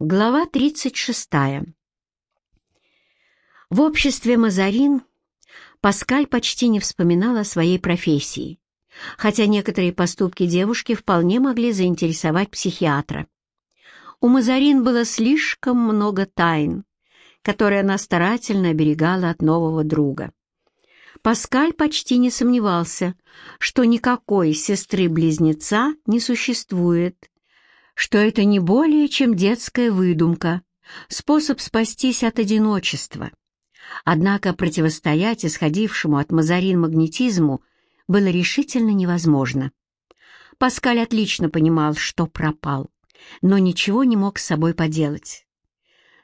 Глава 36. В обществе Мазарин Паскаль почти не вспоминал о своей профессии, хотя некоторые поступки девушки вполне могли заинтересовать психиатра. У Мазарин было слишком много тайн, которые она старательно оберегала от нового друга. Паскаль почти не сомневался, что никакой сестры-близнеца не существует, что это не более чем детская выдумка, способ спастись от одиночества. Однако противостоять исходившему от Мазарин магнетизму было решительно невозможно. Паскаль отлично понимал, что пропал, но ничего не мог с собой поделать.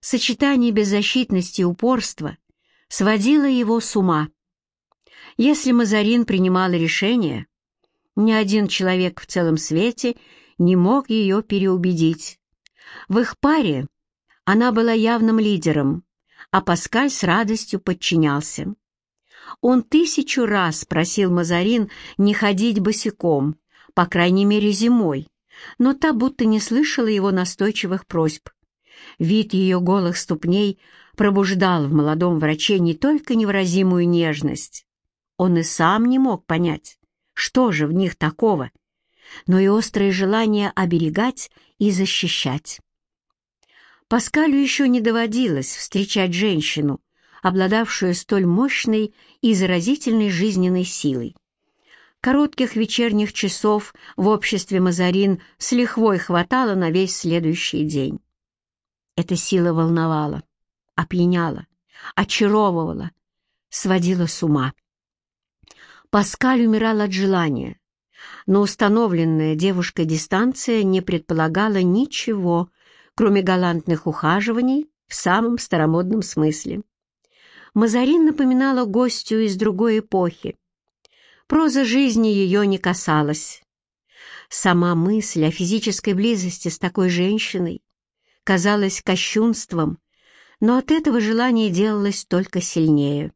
Сочетание беззащитности и упорства сводило его с ума. Если Мазарин принимала решение, ни один человек в целом свете не мог ее переубедить. В их паре она была явным лидером, а Паскаль с радостью подчинялся. Он тысячу раз просил Мазарин не ходить босиком, по крайней мере зимой, но та будто не слышала его настойчивых просьб. Вид ее голых ступней пробуждал в молодом враче не только невыразимую нежность. Он и сам не мог понять, что же в них такого, но и острое желание оберегать и защищать. Паскалю еще не доводилось встречать женщину, обладавшую столь мощной и заразительной жизненной силой. Коротких вечерних часов в обществе Мазарин с лихвой хватало на весь следующий день. Эта сила волновала, опьяняла, очаровывала, сводила с ума. Паскаль умирал от желания, но установленная девушкой дистанция не предполагала ничего, кроме галантных ухаживаний в самом старомодном смысле. Мазарин напоминала гостью из другой эпохи. Проза жизни ее не касалась. Сама мысль о физической близости с такой женщиной казалась кощунством, но от этого желание делалось только сильнее.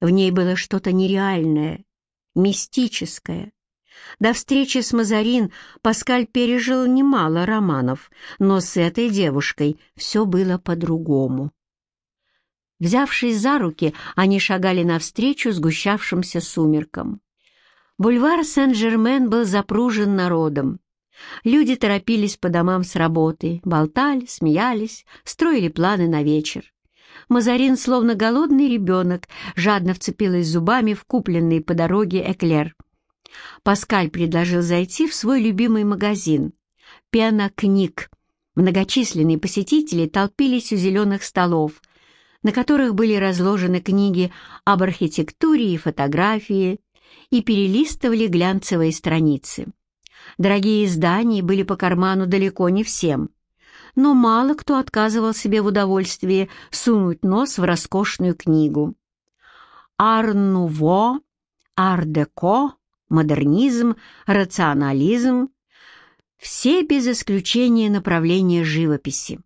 В ней было что-то нереальное, мистическое, до встречи с Мазарин Паскаль пережил немало романов, но с этой девушкой все было по-другому. Взявшись за руки, они шагали навстречу сгущавшимся сумеркам. Бульвар Сен-Жермен был запружен народом. Люди торопились по домам с работы, болтали, смеялись, строили планы на вечер. Мазарин, словно голодный ребенок, жадно вцепилась зубами в купленный по дороге эклер — Паскаль предложил зайти в свой любимый магазин «Пена книг». Многочисленные посетители толпились у зеленых столов, на которых были разложены книги об архитектуре и фотографии, и перелистывали глянцевые страницы. Дорогие издания были по карману далеко не всем, но мало кто отказывал себе в удовольствии сунуть нос в роскошную книгу. «Ар-Нуво», «Ар-Деко», модернизм, рационализм — все без исключения направления живописи.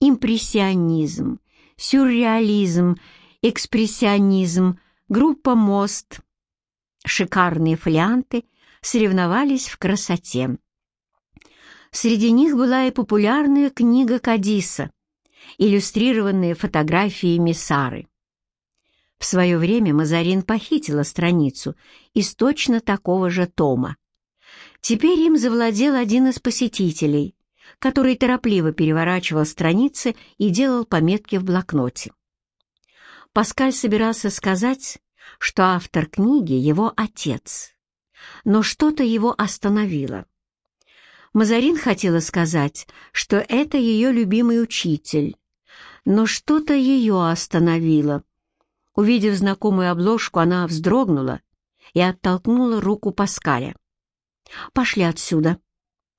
Импрессионизм, сюрреализм, экспрессионизм, группа «Мост», шикарные флянты соревновались в красоте. Среди них была и популярная книга Кадиса, иллюстрированные фотографиями Сары. В свое время Мазарин похитила страницу из точно такого же тома. Теперь им завладел один из посетителей, который торопливо переворачивал страницы и делал пометки в блокноте. Паскаль собирался сказать, что автор книги — его отец, но что-то его остановило. Мазарин хотела сказать, что это ее любимый учитель, но что-то ее остановило — Увидев знакомую обложку, она вздрогнула и оттолкнула руку Паскаля. «Пошли отсюда!»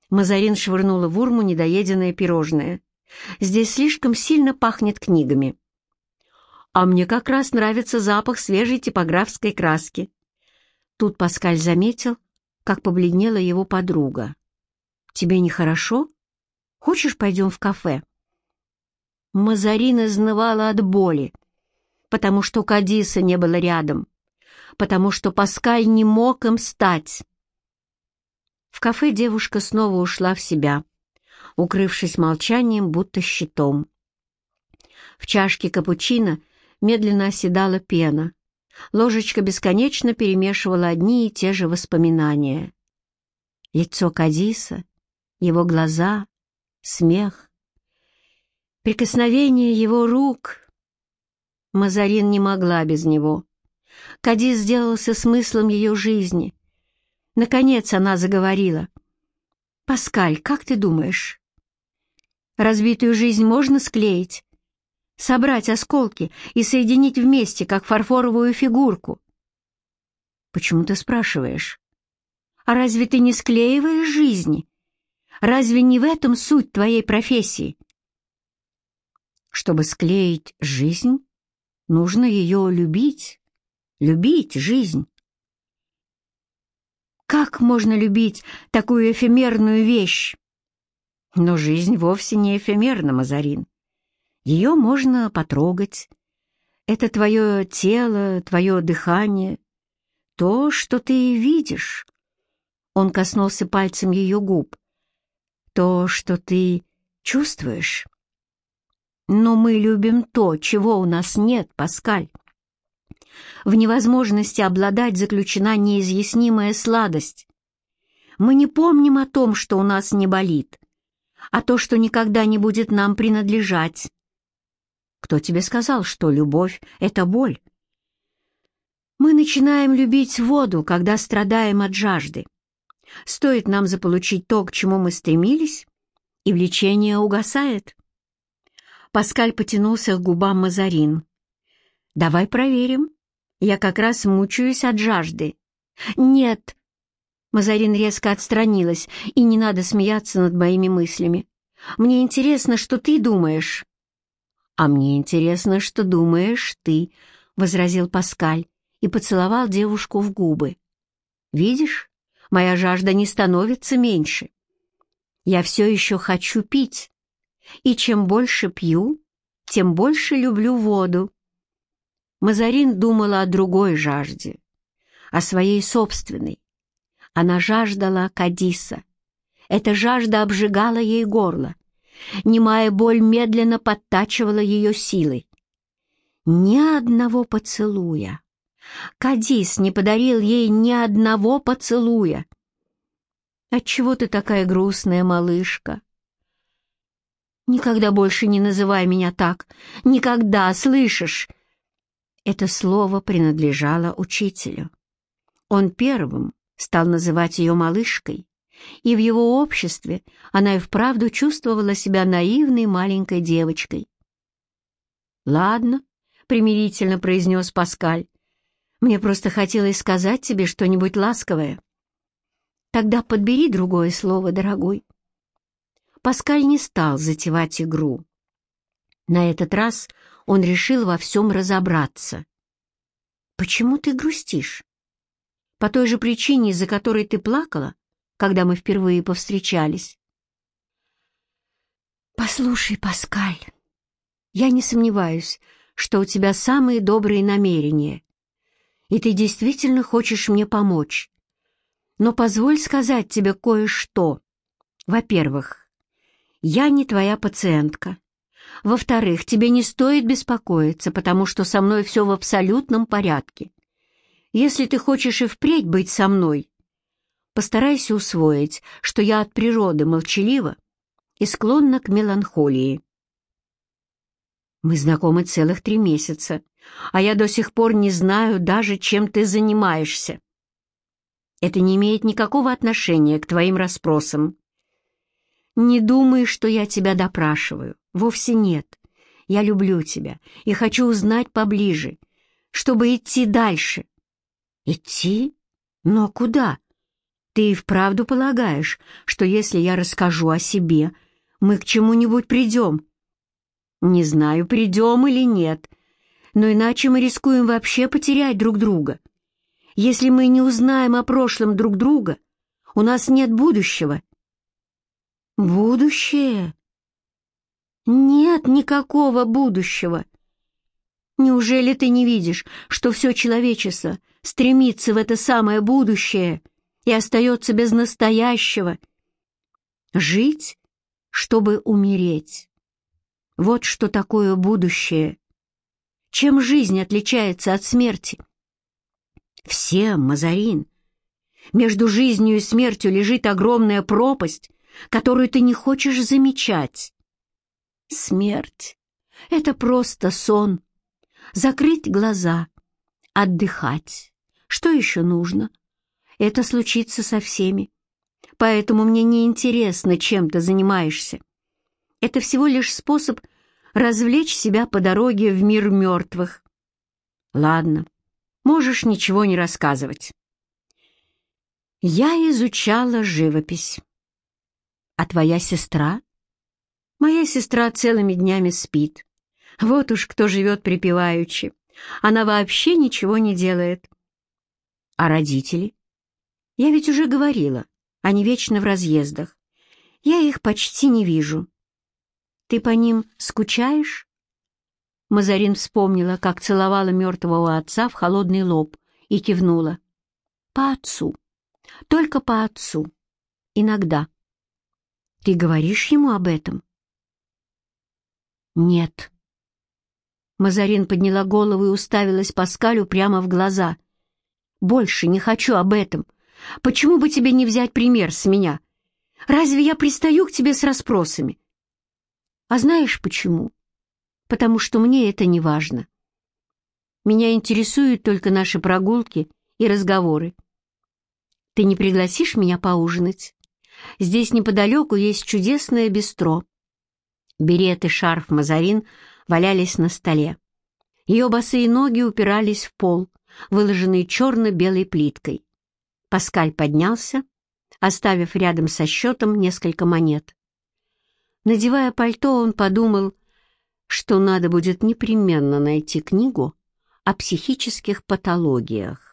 Мазарин швырнула в урму недоеденное пирожное. «Здесь слишком сильно пахнет книгами». «А мне как раз нравится запах свежей типографской краски». Тут Паскаль заметил, как побледнела его подруга. «Тебе нехорошо? Хочешь, пойдем в кафе?» Мазарин изнывала от боли потому что Кадиса не было рядом, потому что Паскаль не мог им стать. В кафе девушка снова ушла в себя. укрывшись молчанием, будто щитом. В чашке капучино медленно оседала пена. Ложечка бесконечно перемешивала одни и те же воспоминания. Лицо Кадиса, его глаза, смех, прикосновение его рук. Мазарин не могла без него. Кадис сделался смыслом ее жизни. Наконец она заговорила. «Паскаль, как ты думаешь, разбитую жизнь можно склеить? собрать осколки и соединить вместе, как фарфоровую фигурку. Почему ты спрашиваешь? А разве ты не склеиваешь жизни? Разве не в этом суть твоей профессии? Чтобы склеить жизнь, нужно ее любить, любить жизнь. Как можно любить такую эфемерную вещь? Но жизнь вовсе не эфемерна, Мазарин. Ее можно потрогать. Это твое тело, твое дыхание, то, что ты видишь. Он коснулся пальцем ее губ. То, что ты чувствуешь. Но мы любим то, чего у нас нет, Паскаль. В невозможности обладать заключена неизъяснимая сладость. Мы не помним о том, что у нас не болит, а то, что никогда не будет нам принадлежать. Кто тебе сказал, что любовь — это боль? Мы начинаем любить воду, когда страдаем от жажды. Стоит нам заполучить то, к чему мы стремились, и влечение угасает. Паскаль потянулся к губам Мазарин. «Давай проверим. Я как раз мучаюсь от жажды». «Нет!» Мазарин резко отстранилась, и не надо смеяться над моими мыслями. «Мне интересно, что ты думаешь». «А мне интересно, что думаешь ты», — возразил Паскаль и поцеловал девушку в губы. «Видишь, моя жажда не становится меньше. Я все еще хочу пить, и чем больше пью, тем больше люблю воду». Мазарин думала о другой жажде, о своей собственной. Она жаждала Кадиса. Эта жажда обжигала ей горло. Немая боль медленно подтачивала ее силой. Ни одного поцелуя. Кадис не подарил ей ни одного поцелуя. «Отчего ты такая грустная, малышка?» «Никогда больше не называй меня так! Никогда, слышишь?» Это слово принадлежало учителю. Он первым стал называть ее малышкой, и в его обществе она и вправду чувствовала себя наивной маленькой девочкой. «Ладно», — примирительно произнес Паскаль, — «мне просто хотелось сказать тебе что-нибудь ласковое». «Тогда подбери другое слово, дорогой». Паскаль не стал затевать игру. На этот раз он решил во всем разобраться. «Почему ты грустишь? По той же причине, из-за которой ты плакала?» когда мы впервые повстречались. «Послушай, Паскаль, я не сомневаюсь, что у тебя самые добрые намерения, и ты действительно хочешь мне помочь. Но позволь сказать тебе кое-что. Во-первых, я не твоя пациентка. Во-вторых, тебе не стоит беспокоиться, потому что со мной все в абсолютном порядке. Если ты хочешь и впредь быть со мной, Постарайся усвоить, что я от природы молчалива и склонна к меланхолии. Мы знакомы целых три месяца, а я до сих пор не знаю даже, чем ты занимаешься. Это не имеет никакого отношения к твоим расспросам. Не думай, что я тебя допрашиваю. Вовсе нет. Я люблю тебя и хочу узнать поближе, чтобы идти дальше. Идти? Но куда? Ты и вправду полагаешь, что если я расскажу о себе, мы к чему-нибудь придем? Не знаю, придем или нет, но иначе мы рискуем вообще потерять друг друга. Если мы не узнаем о прошлом друг друга, у нас нет будущего. Будущее? Нет никакого будущего. Неужели ты не видишь, что все человечество стремится в это самое будущее — и остается без настоящего. Жить чтобы умереть. Вот что такое будущее. Чем жизнь отличается от смерти? Всем, Мазарин. Между жизнью и смертью лежит огромная пропасть, которую ты не хочешь замечать. Смерть — это просто сон. Закрыть глаза, отдыхать. Что еще нужно? Это случится со всеми. Поэтому мне не интересно, чем ты занимаешься. Это всего лишь способ развлечь себя по дороге в мир мертвых. Ладно, можешь ничего не рассказывать. Я изучала живопись. А твоя сестра? Моя сестра целыми днями спит. Вот уж кто живет припеваючи. Она вообще ничего не делает. А родители? Я ведь уже говорила, они вечно в разъездах. Я их почти не вижу. Ты по ним скучаешь? Мазарин вспомнила, как целовала мертвого отца в холодный лоб и кивнула. По отцу. Только по отцу. Иногда. Ты говоришь ему об этом? Нет. Мазарин подняла голову и уставилась Паскалю прямо в глаза. Больше не хочу об этом. Почему бы тебе не взять пример с меня? Разве я пристаю к тебе с расспросами? А знаешь почему? Потому что мне это не важно. Меня интересуют только наши прогулки и разговоры. Ты не пригласишь меня поужинать? Здесь неподалеку есть чудесное бистро. Берет и шарф Мазарин валялись на столе. Ее босые ноги упирались в пол, выложенный черно-белой плиткой. Паскаль поднялся, оставив рядом со счетом несколько монет. Надевая пальто, он подумал, что надо будет непременно найти книгу о психических патологиях.